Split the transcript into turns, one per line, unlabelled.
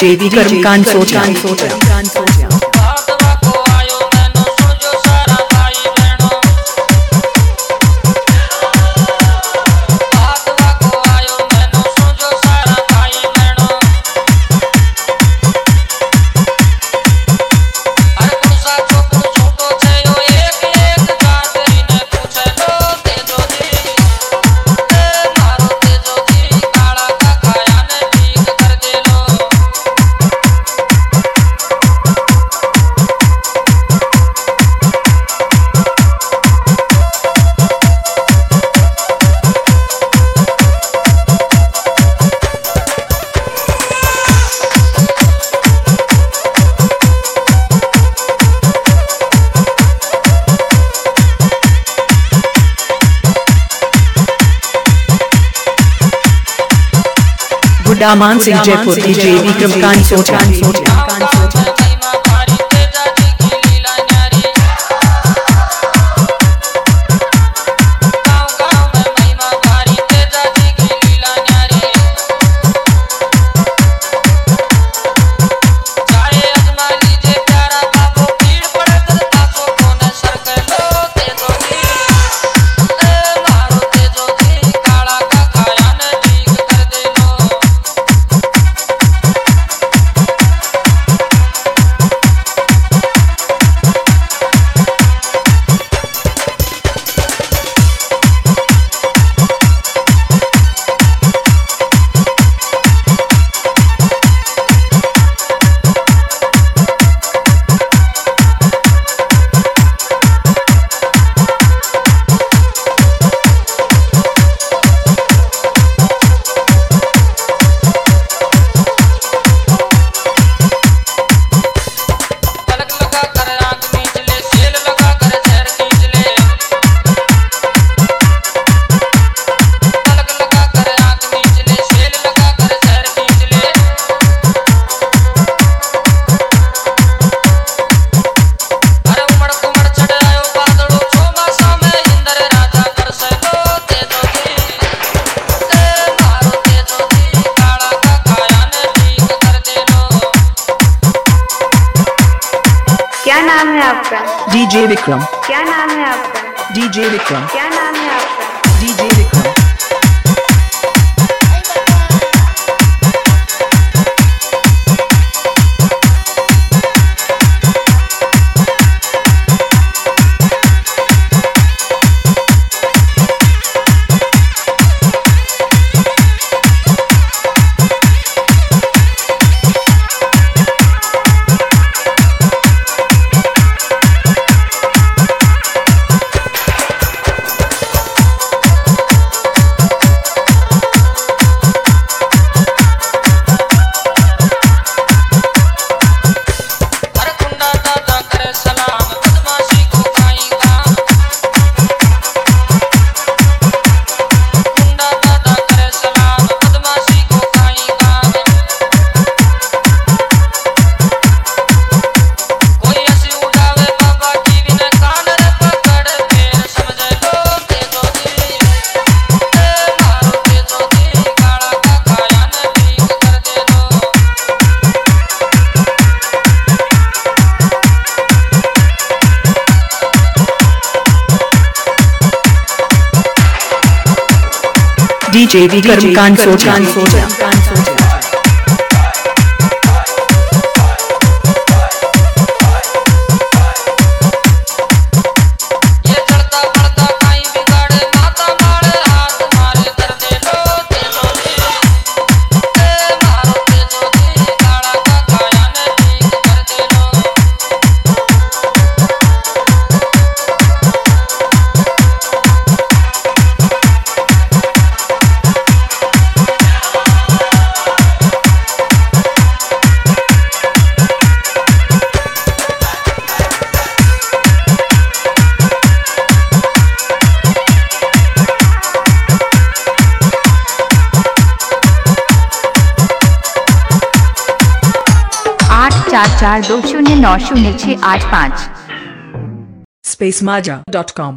DJ Vikram कांसोटिया डामान Singh Jaipur DJ Vikram कानी सोच
कानी
आपका?
डीजे विक्रम।
क्या नाम है आपका?
डीजे विक्रम।
क्या
जेवी कर्मकांड सोचा।
સાત ચાર દો શૂન્ય નવ શૂન્ય છે આઠ પાંચ
સ્પેસ માજા ડોટ કોમ